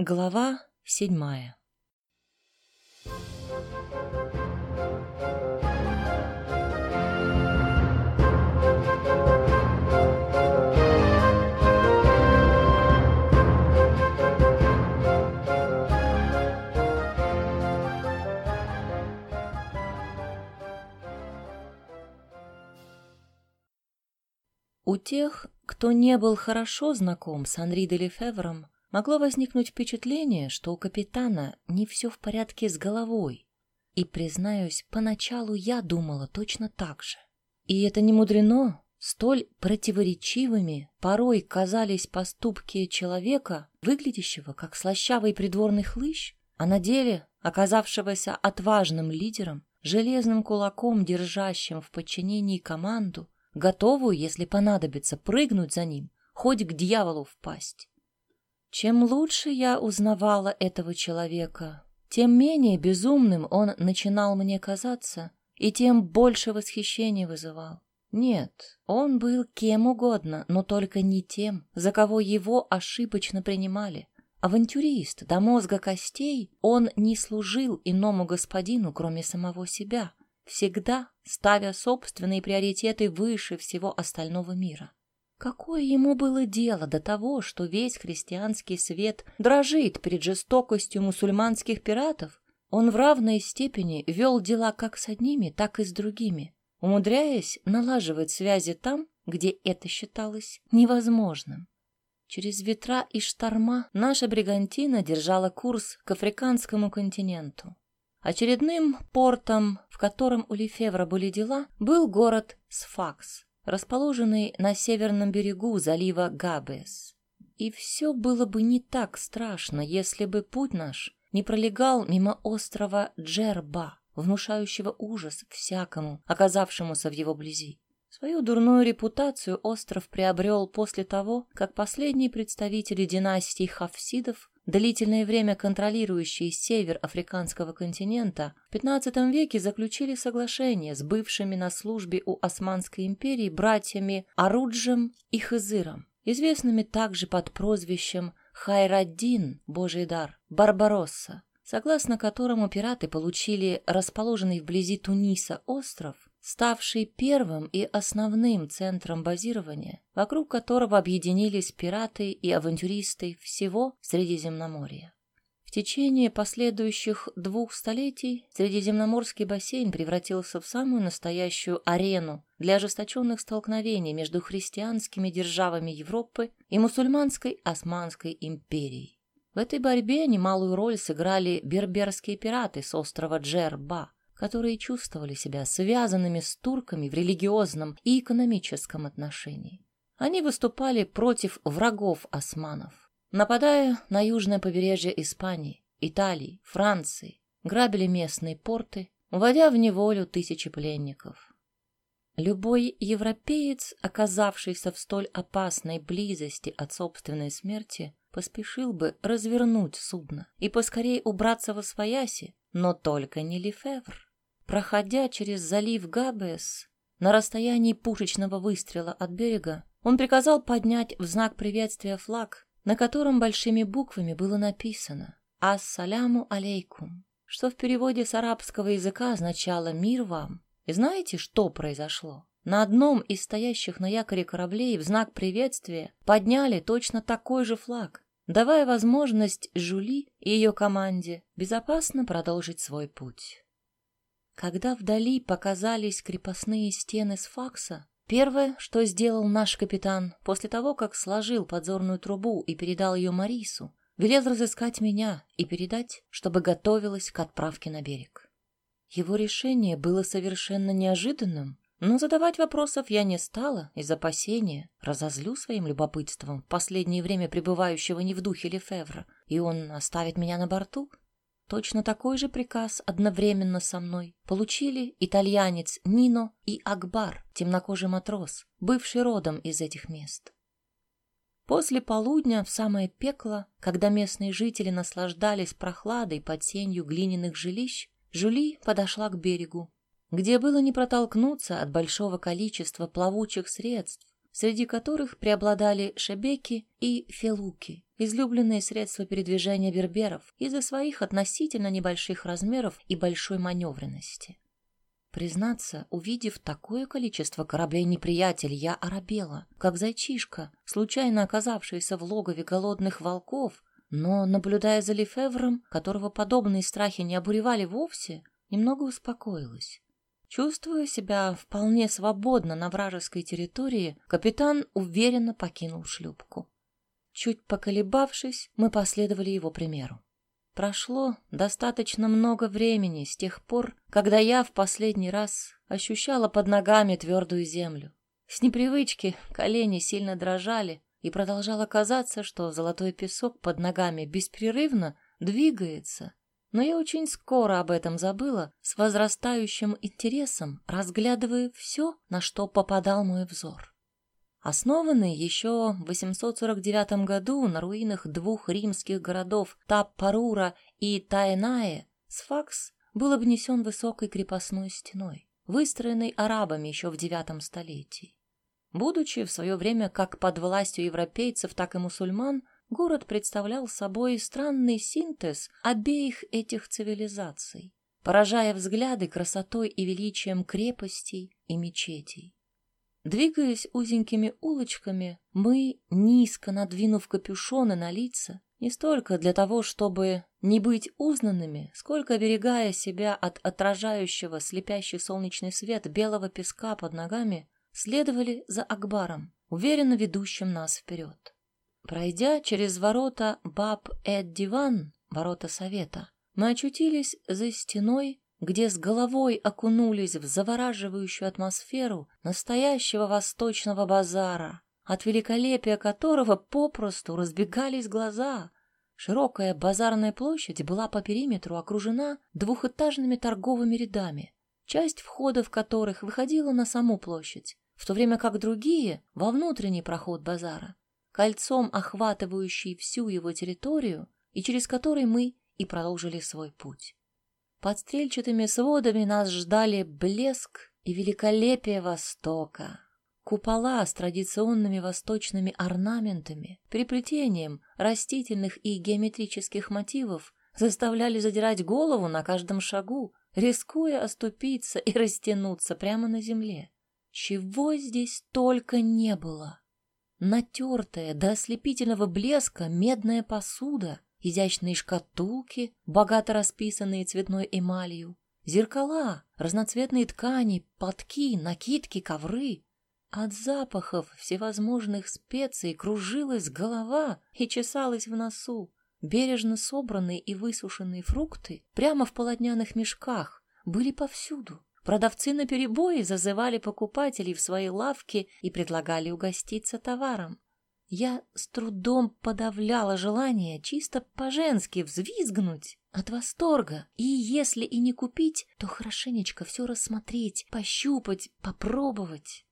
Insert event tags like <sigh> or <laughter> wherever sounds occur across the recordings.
Глава седьмая. У тех, кто не был хорошо знаком с Анри де Лефевром, могло возникнуть впечатление, что у капитана не все в порядке с головой. И, признаюсь, поначалу я думала точно так же. И это не мудрено, столь противоречивыми порой казались поступки человека, выглядящего как слащавый придворный хлыщ, а на деле оказавшегося отважным лидером, железным кулаком, держащим в подчинении команду, готовую, если понадобится, прыгнуть за ним, хоть к дьяволу впасть. Чем лучше я узнавала этого человека, тем менее безумным он начинал мне казаться, и тем больше восхищения вызывал. Нет, он был кем угодно, но только не тем, за кого его ошибочно принимали. Авантюрист до мозга костей, он не служил иному господину, кроме самого себя всегда ставя собственные приоритеты выше всего остального мира. Какое ему было дело до того, что весь христианский свет дрожит перед жестокостью мусульманских пиратов? Он в равной степени вел дела как с одними, так и с другими, умудряясь налаживать связи там, где это считалось невозможным. Через ветра и шторма наша бригантина держала курс к африканскому континенту. Очередным портом, в котором у Лефевра были дела, был город Сфакс, расположенный на северном берегу залива Габес. И все было бы не так страшно, если бы путь наш не пролегал мимо острова Джерба, внушающего ужас всякому, оказавшемуся в его близи. Свою дурную репутацию остров приобрел после того, как последние представители династии Хафсидов длительное время контролирующие север африканского континента, в XV веке заключили соглашение с бывшими на службе у Османской империи братьями Аруджем и Хызыром, известными также под прозвищем Хайраддин, Божий дар, Барбаросса, согласно которому пираты получили расположенный вблизи Туниса остров ставший первым и основным центром базирования, вокруг которого объединились пираты и авантюристы всего Средиземноморья. В течение последующих двух столетий Средиземноморский бассейн превратился в самую настоящую арену для ожесточенных столкновений между христианскими державами Европы и мусульманской Османской империей. В этой борьбе немалую роль сыграли берберские пираты с острова Джерба, которые чувствовали себя связанными с турками в религиозном и экономическом отношении. Они выступали против врагов османов, нападая на южное побережье Испании, Италии, Франции, грабили местные порты, уводя в неволю тысячи пленников. Любой европеец, оказавшийся в столь опасной близости от собственной смерти, поспешил бы развернуть судно и поскорее убраться во свояси, но только не Лефевр. Проходя через залив Габес на расстоянии пушечного выстрела от берега, он приказал поднять в знак приветствия флаг, на котором большими буквами было написано «Ассаляму алейкум», что в переводе с арабского языка означало «мир вам». И знаете, что произошло? На одном из стоящих на якоре кораблей в знак приветствия подняли точно такой же флаг, давая возможность Жули и ее команде безопасно продолжить свой путь. Когда вдали показались крепостные стены с факса, первое, что сделал наш капитан после того, как сложил подзорную трубу и передал ее Марису, велел разыскать меня и передать, чтобы готовилась к отправке на берег. Его решение было совершенно неожиданным, но задавать вопросов я не стала из опасения, разозлю своим любопытством последнее время пребывающего не в духе Лефевра, и он оставит меня на борту. Точно такой же приказ одновременно со мной получили итальянец Нино и Акбар, темнокожий матрос, бывший родом из этих мест. После полудня, в самое пекло, когда местные жители наслаждались прохладой под сенью глиняных жилищ, Жули подошла к берегу, где было не протолкнуться от большого количества плавучих средств, среди которых преобладали шебеки и фелуки, излюбленные средства передвижения берберов из-за своих относительно небольших размеров и большой маневренности. Признаться, увидев такое количество кораблей неприятелей, я оробела, как зайчишка, случайно оказавшийся в логове голодных волков, но, наблюдая за Лефевром, которого подобные страхи не обуревали вовсе, немного успокоилась. Чувствуя себя вполне свободно на вражеской территории, капитан уверенно покинул шлюпку. Чуть поколебавшись, мы последовали его примеру. Прошло достаточно много времени с тех пор, когда я в последний раз ощущала под ногами твердую землю. С непривычки колени сильно дрожали, и продолжало казаться, что золотой песок под ногами беспрерывно двигается. Но я очень скоро об этом забыла, с возрастающим интересом, разглядывая все, на что попадал мой взор. Основанный еще в 849 году на руинах двух римских городов Таппарура и Тайнае, Сфакс был обнесен высокой крепостной стеной, выстроенной арабами еще в IX столетии. Будучи в свое время как под властью европейцев, так и мусульман, город представлял собой странный синтез обеих этих цивилизаций, поражая взгляды красотой и величием крепостей и мечетей. Двигаясь узенькими улочками, мы, низко надвинув капюшоны на лица, не столько для того, чтобы не быть узнанными, сколько оберегая себя от отражающего слепящий солнечный свет белого песка под ногами, следовали за Акбаром, уверенно ведущим нас вперед. Пройдя через ворота Баб-эд-Диван, ворота Совета, мы очутились за стеной, где с головой окунулись в завораживающую атмосферу настоящего восточного базара, от великолепия которого попросту разбегались глаза. Широкая базарная площадь была по периметру окружена двухэтажными торговыми рядами, часть входов которых выходила на саму площадь, в то время как другие — во внутренний проход базара, кольцом охватывающий всю его территорию и через который мы и продолжили свой путь. Под стрельчатыми сводами нас ждали блеск и великолепие Востока. Купола с традиционными восточными орнаментами, переплетением растительных и геометрических мотивов заставляли задирать голову на каждом шагу, рискуя оступиться и растянуться прямо на земле. Чего здесь только не было! Натертая до ослепительного блеска медная посуда — изящные шкатулки, богато расписанные цветной эмалью, зеркала, разноцветные ткани, подки, накидки, ковры. От запахов всевозможных специй кружилась голова и чесалась в носу. Бережно собранные и высушенные фрукты прямо в полотняных мешках были повсюду. Продавцы наперебои зазывали покупателей в свои лавки и предлагали угоститься товаром. Я с трудом подавляла желание чисто по-женски взвизгнуть от восторга. И если и не купить, то хорошенечко все рассмотреть, пощупать, попробовать.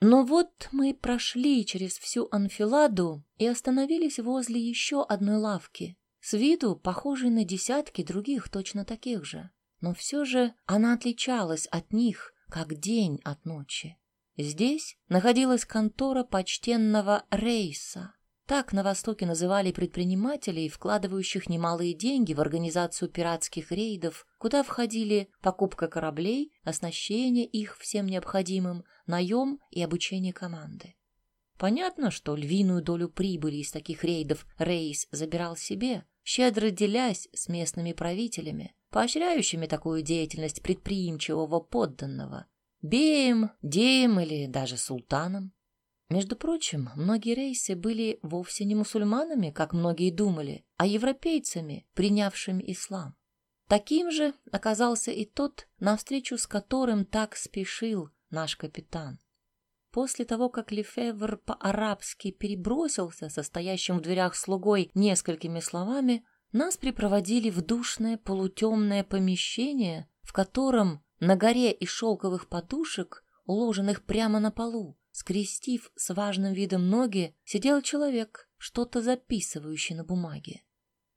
Но вот мы прошли через всю анфиладу и остановились возле еще одной лавки, с виду похожей на десятки других точно таких же. Но все же она отличалась от них, как день от ночи. Здесь находилась контора почтенного Рейса. Так на Востоке называли предпринимателей, вкладывающих немалые деньги в организацию пиратских рейдов, куда входили покупка кораблей, оснащение их всем необходимым, наем и обучение команды. Понятно, что львиную долю прибыли из таких рейдов Рейс забирал себе, щедро делясь с местными правителями, поощряющими такую деятельность предприимчивого подданного – беем, деем или даже султаном. Между прочим, многие рейсы были вовсе не мусульманами, как многие думали, а европейцами, принявшими ислам. Таким же оказался и тот, навстречу с которым так спешил наш капитан. После того, как Лефевр по-арабски перебросился состоящим в дверях слугой несколькими словами, нас припроводили в душное полутемное помещение, в котором на горе из шелковых подушек, уложенных прямо на полу, скрестив с важным видом ноги, сидел человек, что-то записывающий на бумаге.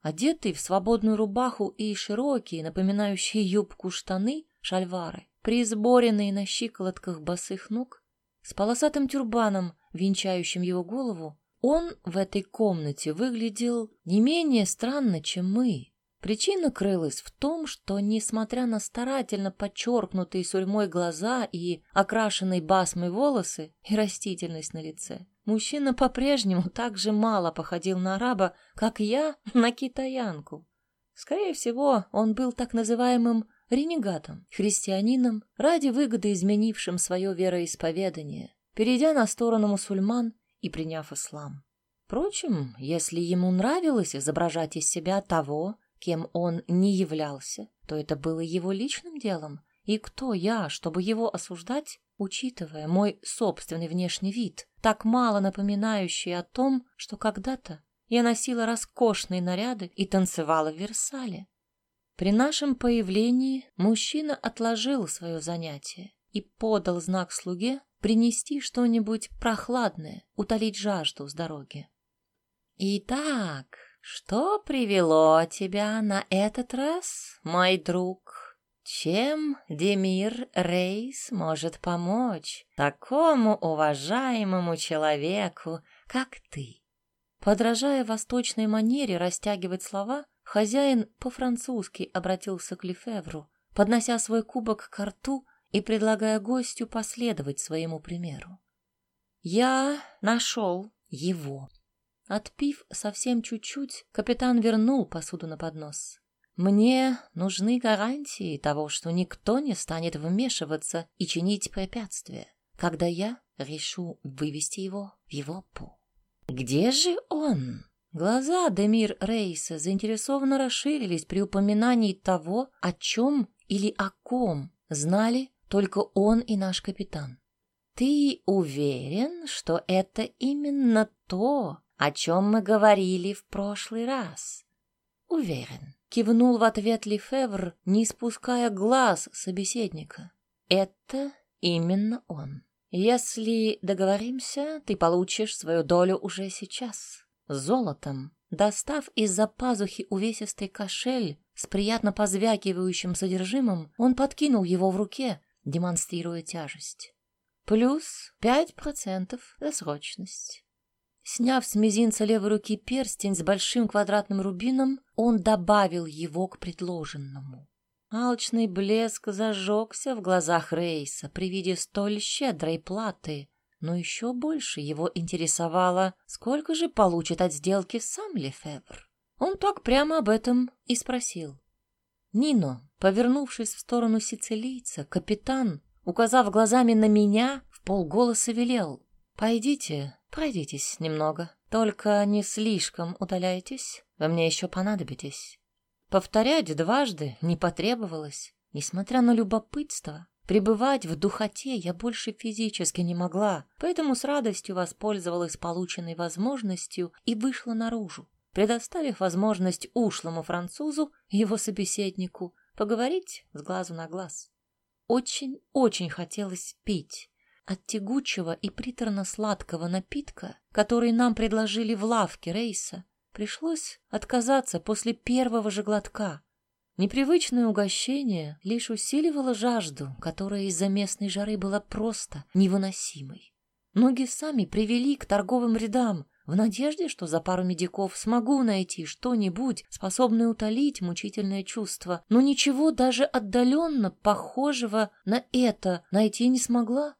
Одетый в свободную рубаху и широкие, напоминающие юбку штаны, шальвары, присборенные на щиколотках босых ног, с полосатым тюрбаном, венчающим его голову, он в этой комнате выглядел не менее странно, чем мы. Причина крылась в том, что, несмотря на старательно подчеркнутые сурьмой глаза и окрашенные басмой волосы и растительность на лице, мужчина по-прежнему так же мало походил на араба, как я <laughs> на китаянку. Скорее всего, он был так называемым ренегатом, христианином, ради выгоды изменившим свое вероисповедание, перейдя на сторону мусульман и приняв ислам. Впрочем, если ему нравилось изображать из себя того, кем он не являлся, то это было его личным делом. И кто я, чтобы его осуждать, учитывая мой собственный внешний вид, так мало напоминающий о том, что когда-то я носила роскошные наряды и танцевала в Версале. При нашем появлении мужчина отложил свое занятие и подал знак слуге принести что-нибудь прохладное, утолить жажду с дороги. «Итак, что привело тебя на этот раз, мой друг? Чем Демир Рейс может помочь такому уважаемому человеку, как ты?» Подражая восточной манере растягивать слова, хозяин по-французски обратился к Лефевру, поднося свой кубок к рту и предлагая гостю последовать своему примеру. «Я нашел его». Отпив совсем чуть-чуть, капитан вернул посуду на поднос. «Мне нужны гарантии того, что никто не станет вмешиваться и чинить препятствия, когда я решу вывести его в Европу». «Где же он?» Глаза Демир Рейса заинтересованно расширились при упоминании того, о чем или о ком знали только он и наш капитан. «Ты уверен, что это именно то, о чем мы говорили в прошлый раз?» «Уверен», — кивнул в ответ Лефевр, не спуская глаз собеседника. «Это именно он». Если договоримся, ты получишь свою долю уже сейчас. Золотом. Достав из-за пазухи увесистый кошель с приятно позвякивающим содержимым, он подкинул его в руке, демонстрируя тяжесть. Плюс пять процентов досрочность. Сняв с мизинца левой руки перстень с большим квадратным рубином, он добавил его к предложенному. Алчный блеск зажегся в глазах Рейса при виде столь щедрой платы, но еще больше его интересовало, сколько же получит от сделки сам Лефевр. Он так прямо об этом и спросил. Нино, повернувшись в сторону сицилийца, капитан, указав глазами на меня, в полголоса велел. «Пойдите, пройдитесь немного, только не слишком удаляйтесь, вы мне еще понадобитесь». Повторять дважды не потребовалось. Несмотря на любопытство, пребывать в духоте я больше физически не могла, поэтому с радостью воспользовалась полученной возможностью и вышла наружу, предоставив возможность ушлому французу и его собеседнику поговорить с глазу на глаз. Очень-очень хотелось пить. От тягучего и приторно-сладкого напитка, который нам предложили в лавке рейса, Пришлось отказаться после первого же глотка. Непривычное угощение лишь усиливало жажду, которая из-за местной жары была просто невыносимой. Ноги сами привели к торговым рядам, в надежде, что за пару медиков смогу найти что-нибудь, способное утолить мучительное чувство, но ничего даже отдаленно похожего на это найти не смогла.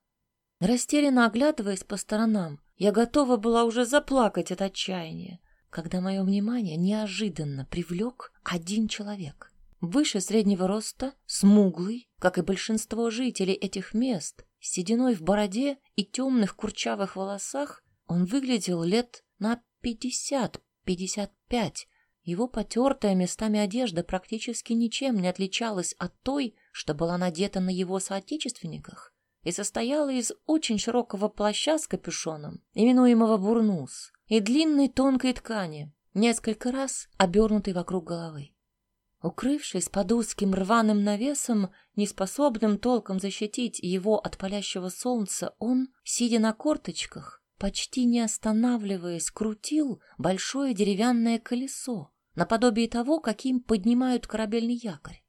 Растерянно оглядываясь по сторонам, я готова была уже заплакать от отчаяния когда мое внимание неожиданно привлек один человек. Выше среднего роста, смуглый, как и большинство жителей этих мест, с сединой в бороде и темных курчавых волосах, он выглядел лет на пятьдесят-пятьдесят пять. Его потертая местами одежда практически ничем не отличалась от той, что была надета на его соотечественниках, и состояла из очень широкого плаща с капюшоном, именуемого бурнус, и длинной тонкой ткани, несколько раз обернутой вокруг головы. Укрывшись под узким рваным навесом, неспособным толком защитить его от палящего солнца, он, сидя на корточках, почти не останавливаясь, крутил большое деревянное колесо, наподобие того, каким поднимают корабельный якорь.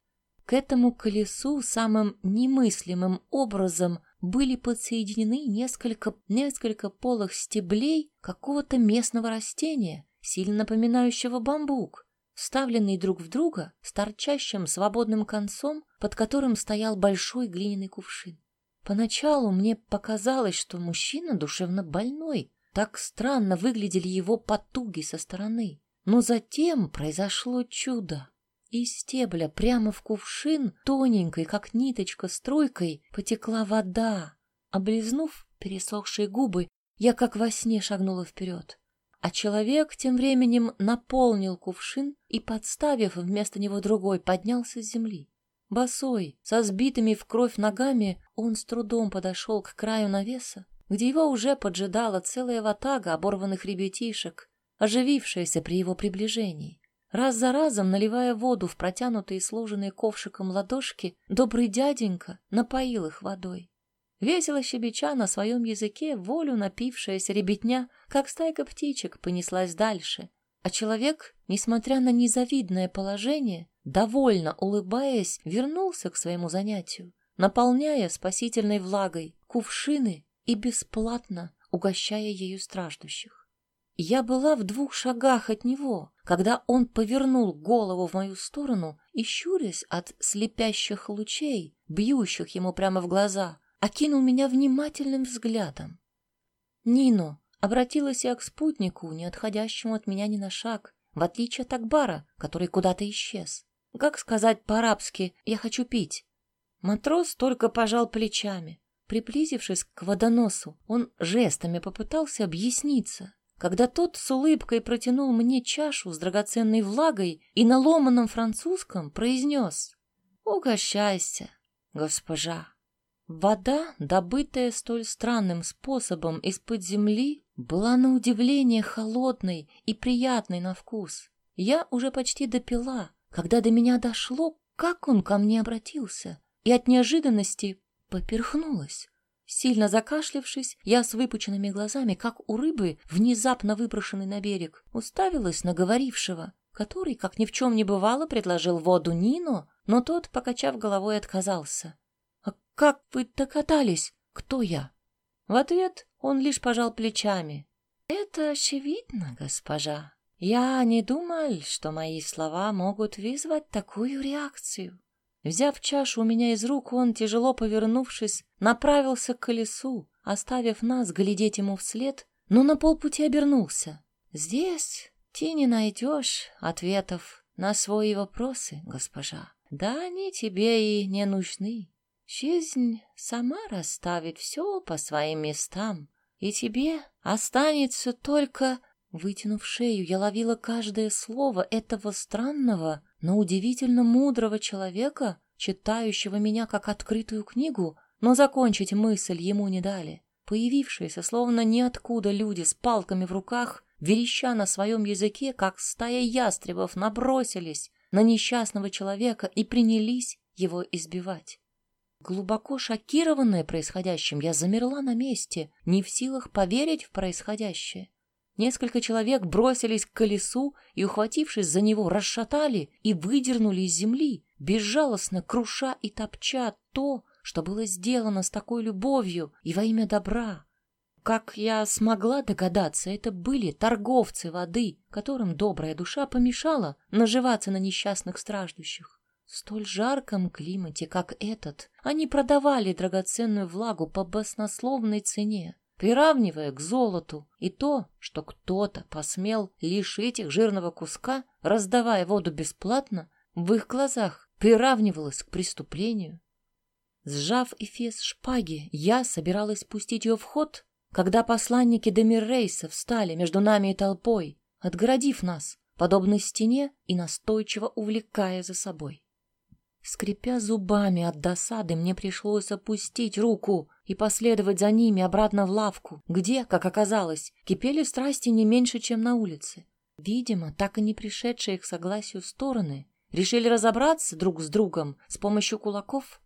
К этому колесу самым немыслимым образом были подсоединены несколько, несколько полых стеблей какого-то местного растения, сильно напоминающего бамбук, вставленные друг в друга с торчащим свободным концом, под которым стоял большой глиняный кувшин. Поначалу мне показалось, что мужчина душевно больной, так странно выглядели его потуги со стороны. Но затем произошло чудо. Из стебля прямо в кувшин, тоненькой, как ниточка, струйкой, потекла вода. Облизнув пересохшие губы, я как во сне шагнула вперед. А человек тем временем наполнил кувшин и, подставив вместо него другой, поднялся с земли. Босой, со сбитыми в кровь ногами, он с трудом подошел к краю навеса, где его уже поджидала целая ватага оборванных ребятишек, оживившаяся при его приближении. Раз за разом, наливая воду в протянутые сложенные ковшиком ладошки, добрый дяденька напоил их водой. Весело щебеча на своем языке, волю напившаяся ребятня, как стайка птичек, понеслась дальше. А человек, несмотря на незавидное положение, довольно улыбаясь, вернулся к своему занятию, наполняя спасительной влагой кувшины и бесплатно угощая ею страждущих. Я была в двух шагах от него, когда он повернул голову в мою сторону и, щурясь от слепящих лучей, бьющих ему прямо в глаза, окинул меня внимательным взглядом. Нино обратилась я к спутнику, не отходящему от меня ни на шаг, в отличие от Акбара, который куда-то исчез. Как сказать по-арабски «я хочу пить»? Матрос только пожал плечами. Приблизившись к водоносу, он жестами попытался объясниться, когда тот с улыбкой протянул мне чашу с драгоценной влагой и на ломаном французском произнес «Угощайся, госпожа». Вода, добытая столь странным способом из-под земли, была на удивление холодной и приятной на вкус. Я уже почти допила, когда до меня дошло, как он ко мне обратился, и от неожиданности поперхнулась. Сильно закашлявшись, я с выпученными глазами, как у рыбы, внезапно выброшенной на берег, уставилась на говорившего, который, как ни в чем не бывало, предложил воду Нино, но тот, покачав головой, отказался. «А как вы догадались, кто я?» В ответ он лишь пожал плечами. «Это очевидно, госпожа. Я не думал, что мои слова могут вызвать такую реакцию. Взяв чашу у меня из рук, он, тяжело повернувшись, направился к колесу, оставив нас глядеть ему вслед, но на полпути обернулся. «Здесь ты не найдешь ответов на свои вопросы, госпожа. Да они тебе и не нужны. Жизнь сама расставит все по своим местам, и тебе останется только...» Вытянув шею, я ловила каждое слово этого странного, но удивительно мудрого человека, читающего меня как открытую книгу, но закончить мысль ему не дали. Появившиеся, словно ниоткуда люди с палками в руках, вереща на своем языке, как стая ястребов, набросились на несчастного человека и принялись его избивать. Глубоко шокированная происходящим, я замерла на месте, не в силах поверить в происходящее. Несколько человек бросились к колесу и, ухватившись за него, расшатали и выдернули из земли, безжалостно круша и топча то, что было сделано с такой любовью и во имя добра. Как я смогла догадаться, это были торговцы воды, которым добрая душа помешала наживаться на несчастных страждущих. В столь жарком климате, как этот, они продавали драгоценную влагу по баснословной цене приравнивая к золоту и то, что кто-то посмел лишить их жирного куска, раздавая воду бесплатно, в их глазах приравнивалось к преступлению. Сжав эфес шпаги, я собиралась пустить ее в ход, когда посланники Демиррейса встали между нами и толпой, отгородив нас, подобно стене и настойчиво увлекая за собой. Скрипя зубами от досады, мне пришлось опустить руку и последовать за ними обратно в лавку, где, как оказалось, кипели страсти не меньше, чем на улице. Видимо, так и не пришедшие к согласию стороны решили разобраться друг с другом с помощью кулаков.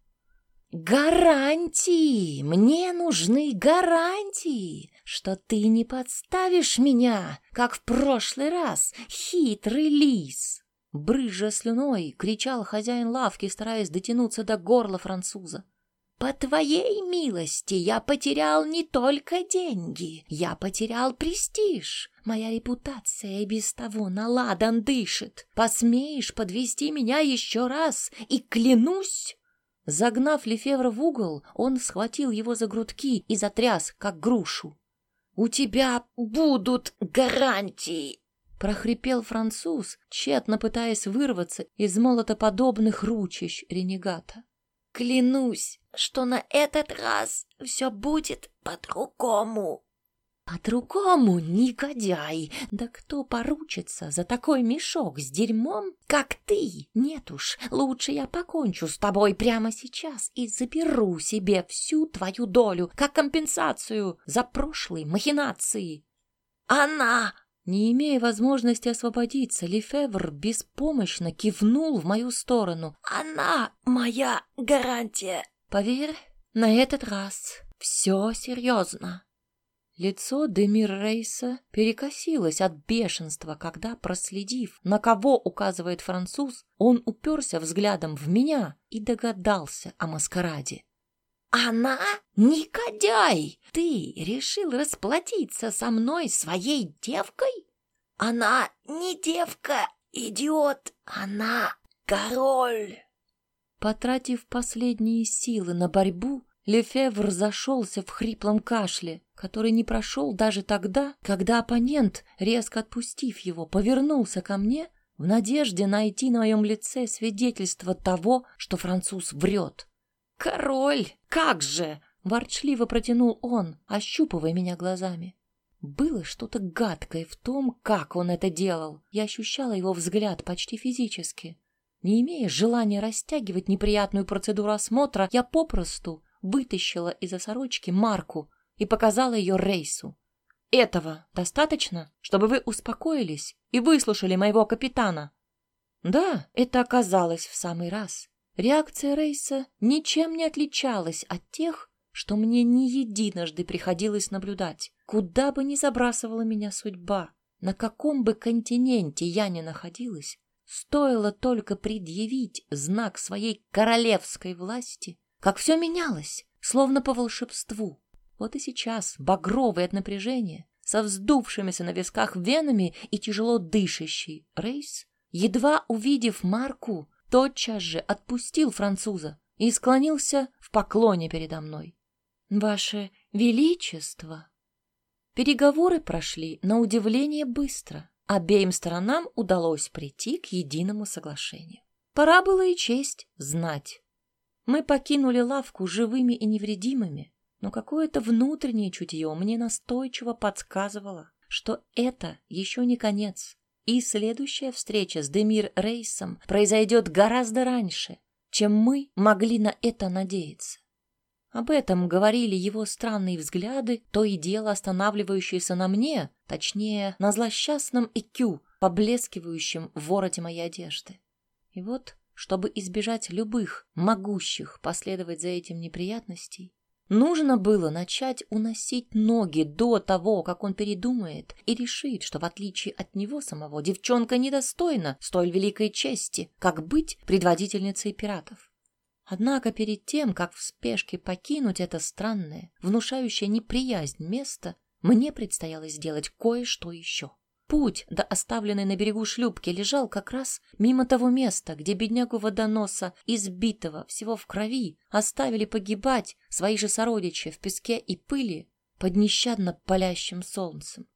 «Гарантии! Мне нужны гарантии, что ты не подставишь меня, как в прошлый раз, хитрый лис!» Брыжа слюной, кричал хозяин лавки, стараясь дотянуться до горла француза. По твоей милости я потерял не только деньги, я потерял престиж. Моя репутация и без того наладан дышит. Посмеешь подвести меня еще раз, и клянусь, Загнав Лефевра в угол, он схватил его за грудки и затряс, как грушу. «У тебя будут гарантии!» — прохрипел француз, тщетно пытаясь вырваться из молотоподобных ручищ ренегата. «Клянусь, что на этот раз все будет по-другому!» По-другому, негодяй! Да кто поручится за такой мешок с дерьмом, как ты? Нет уж, лучше я покончу с тобой прямо сейчас и заберу себе всю твою долю, как компенсацию за прошлые махинации. Она! Не имея возможности освободиться, Лефевр беспомощно кивнул в мою сторону. Она моя гарантия. Поверь, на этот раз все серьезно. Лицо Демир Рейса перекосилось от бешенства, когда, проследив, на кого указывает француз, он уперся взглядом в меня и догадался о маскараде. «Она? Негодяй! Ты решил расплатиться со мной своей девкой? Она не девка, идиот! Она король!» Потратив последние силы на борьбу, Лефевр зашелся в хриплом кашле, который не прошел даже тогда, когда оппонент, резко отпустив его, повернулся ко мне в надежде найти на моем лице свидетельство того, что француз врет. «Король, как же!» — ворчливо протянул он, ощупывая меня глазами. Было что-то гадкое в том, как он это делал. Я ощущала его взгляд почти физически. Не имея желания растягивать неприятную процедуру осмотра, я попросту вытащила из-за сорочки марку и показала ее Рейсу. «Этого достаточно, чтобы вы успокоились и выслушали моего капитана?» Да, это оказалось в самый раз. Реакция Рейса ничем не отличалась от тех, что мне не единожды приходилось наблюдать. Куда бы ни забрасывала меня судьба, на каком бы континенте я ни находилась, стоило только предъявить знак своей королевской власти, как все менялось, словно по волшебству. Вот и сейчас, багровый от напряжения, со вздувшимися на висках венами и тяжело дышащий Рейс, едва увидев Марку, тотчас же отпустил француза и склонился в поклоне передо мной. «Ваше Величество!» Переговоры прошли на удивление быстро. Обеим сторонам удалось прийти к единому соглашению. Пора было и честь знать. Мы покинули лавку живыми и невредимыми, но какое-то внутреннее чутье мне настойчиво подсказывало, что это еще не конец, и следующая встреча с Демир Рейсом произойдет гораздо раньше, чем мы могли на это надеяться. Об этом говорили его странные взгляды, то и дело останавливающиеся на мне, точнее, на злосчастном икю, поблескивающем в вороте моей одежды. И вот, чтобы избежать любых могущих последовать за этим неприятностей, Нужно было начать уносить ноги до того, как он передумает и решит, что в отличие от него самого девчонка недостойна столь великой чести, как быть предводительницей пиратов. Однако перед тем, как в спешке покинуть это странное, внушающее неприязнь место, мне предстояло сделать кое-что еще. Путь до оставленной на берегу шлюпки лежал как раз мимо того места, где беднягу водоноса, избитого всего в крови, оставили погибать свои же сородичи в песке и пыли под нещадно палящим солнцем.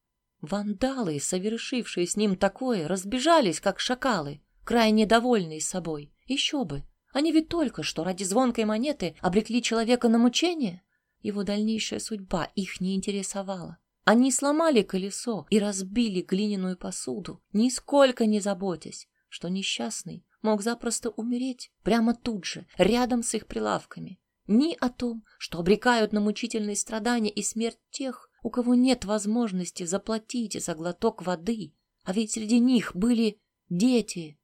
Вандалы, совершившие с ним такое, разбежались, как шакалы, крайне довольные собой. Еще бы, они ведь только что ради звонкой монеты обрекли человека на мучение. Его дальнейшая судьба их не интересовала. Они сломали колесо и разбили глиняную посуду, нисколько не заботясь, что несчастный мог запросто умереть прямо тут же, рядом с их прилавками. Ни о том, что обрекают на мучительные страдания и смерть тех, у кого нет возможности заплатить за глоток воды, а ведь среди них были дети.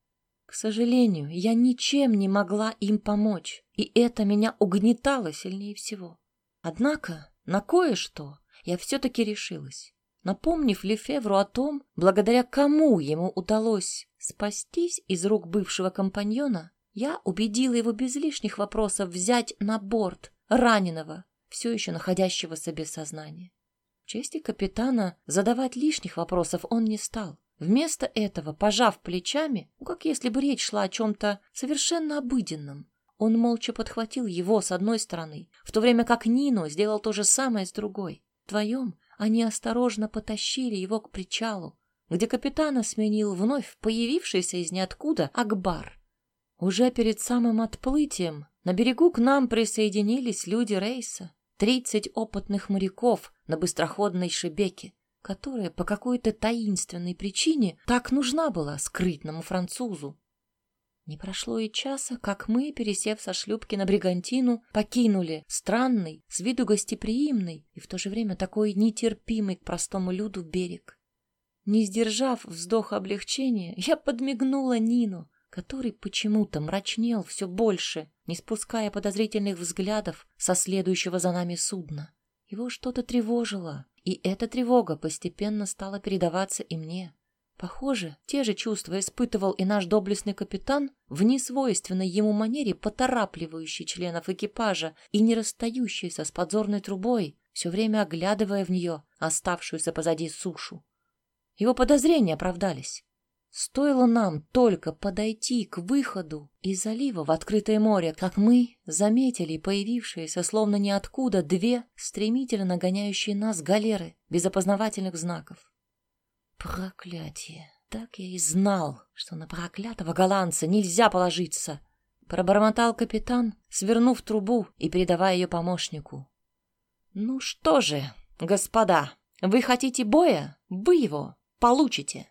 К сожалению, я ничем не могла им помочь, и это меня угнетало сильнее всего. Однако на кое-что я все-таки решилась. Напомнив Лефевру о том, благодаря кому ему удалось спастись из рук бывшего компаньона, я убедила его без лишних вопросов взять на борт раненого, все еще находящегося без сознания. В чести капитана задавать лишних вопросов он не стал. Вместо этого, пожав плечами, ну, как если бы речь шла о чем-то совершенно обыденном, он молча подхватил его с одной стороны, в то время как Нино сделал то же самое с другой. Вдвоем они осторожно потащили его к причалу, где капитана сменил вновь появившийся из ниоткуда Акбар. Уже перед самым отплытием на берегу к нам присоединились люди рейса, тридцать опытных моряков на быстроходной шебеке, которая по какой-то таинственной причине так нужна была скрытному французу. Не прошло и часа, как мы, пересев со шлюпки на бригантину, покинули странный, с виду гостеприимный и в то же время такой нетерпимый к простому люду берег. Не сдержав вздоха облегчения, я подмигнула Нину, который почему-то мрачнел все больше, не спуская подозрительных взглядов со следующего за нами судна. Его что-то тревожило, и эта тревога постепенно стала передаваться и мне. Похоже, те же чувства испытывал и наш доблестный капитан в несвойственной ему манере поторапливающий членов экипажа и не расстающийся с подзорной трубой, все время оглядывая в нее оставшуюся позади сушу. Его подозрения оправдались. Стоило нам только подойти к выходу из залива в открытое море, как мы заметили появившиеся словно ниоткуда две стремительно нагоняющие нас галеры без опознавательных знаков. Проклятие! Так я и знал, что на проклятого голландца нельзя положиться. Пробормотал капитан, свернув трубу и передавая ее помощнику. Ну что же, господа, вы хотите боя? Вы его получите.